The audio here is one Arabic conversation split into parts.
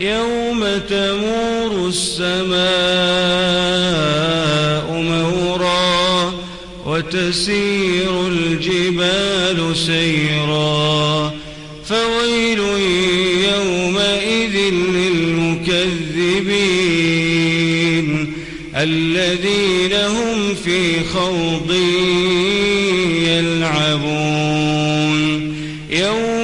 يوم تمور السماء مورا وتسير الجبال سيرا فويل يومئذ للمكذبين الذين هم في خوض يلعبون. يوم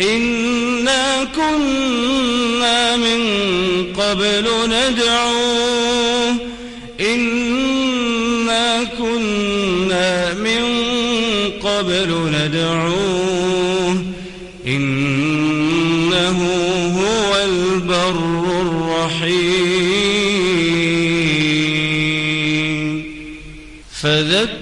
إنا كنا من قبل ندعوه إنا كنا من قبل ندعوه إنه هو البر الرحيم فذكر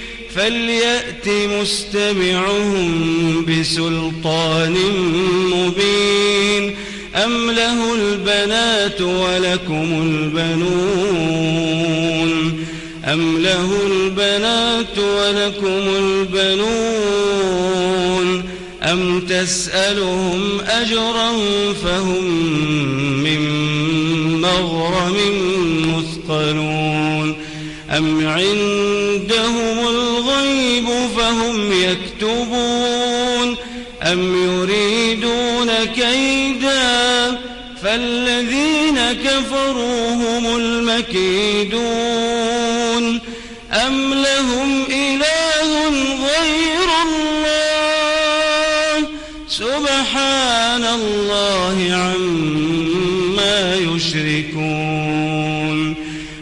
فليأت مستمعهم بسلطان مبين. أم له البنات ولكم البنون؟ أم له البنات ولكم البنون؟ أم تسألهم أجرا فهم من مغرم مثقلون؟ أم عندهم يكتبون أم يريدون كيدا فالذين كفروا هم المكيدون أم لهم إله غير الله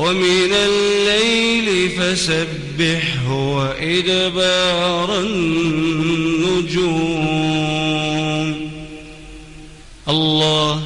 ومن الليل فسبحه وإدبار النجوم. الله